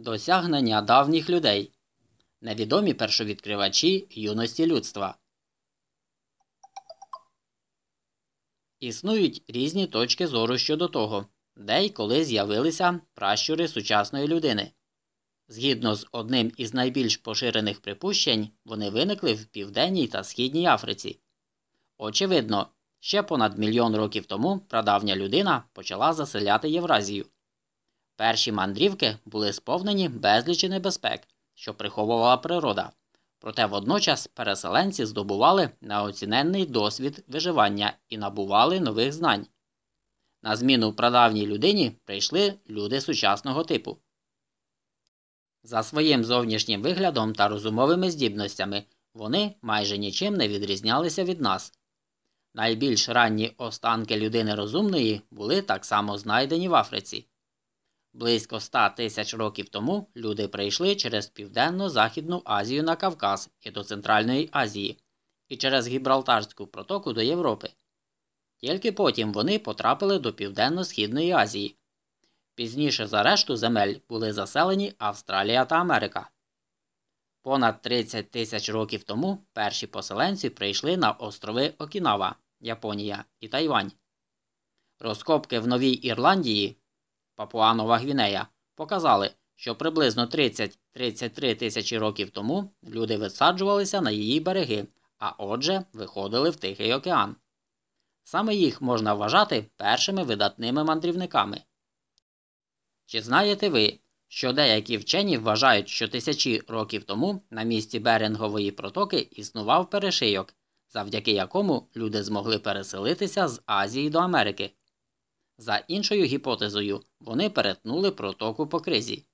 Досягнення давніх людей. Невідомі першовідкривачі юності людства. Існують різні точки зору щодо того, де й коли з'явилися пращури сучасної людини. Згідно з одним із найбільш поширених припущень, вони виникли в Південній та Східній Африці. Очевидно, ще понад мільйон років тому прадавня людина почала заселяти Євразію. Перші мандрівки були сповнені безлічі небезпек, що приховувала природа. Проте водночас переселенці здобували неоціненний досвід виживання і набували нових знань. На зміну прадавній людині прийшли люди сучасного типу. За своїм зовнішнім виглядом та розумовими здібностями вони майже нічим не відрізнялися від нас. Найбільш ранні останки людини розумної були так само знайдені в Африці. Близько ста тисяч років тому люди прийшли через Південно-Західну Азію на Кавказ і до Центральної Азії, і через Гібралтарську протоку до Європи. Тільки потім вони потрапили до Південно-Східної Азії. Пізніше за решту земель були заселені Австралія та Америка. Понад 30 тисяч років тому перші поселенці прийшли на острови Окінава, Японія і Тайвань. Розкопки в Новій Ірландії Папуанова Гвінея показали, що приблизно 30-33 тисячі років тому люди висаджувалися на її береги, а отже, виходили в Тихий океан. Саме їх можна вважати першими видатними мандрівниками. Чи знаєте ви, що деякі вчені вважають, що тисячі років тому на місці Берингової протоки існував перешийок, завдяки якому люди змогли переселитися з Азії до Америки? За іншою гіпотезою, вони перетнули протоку по кризі.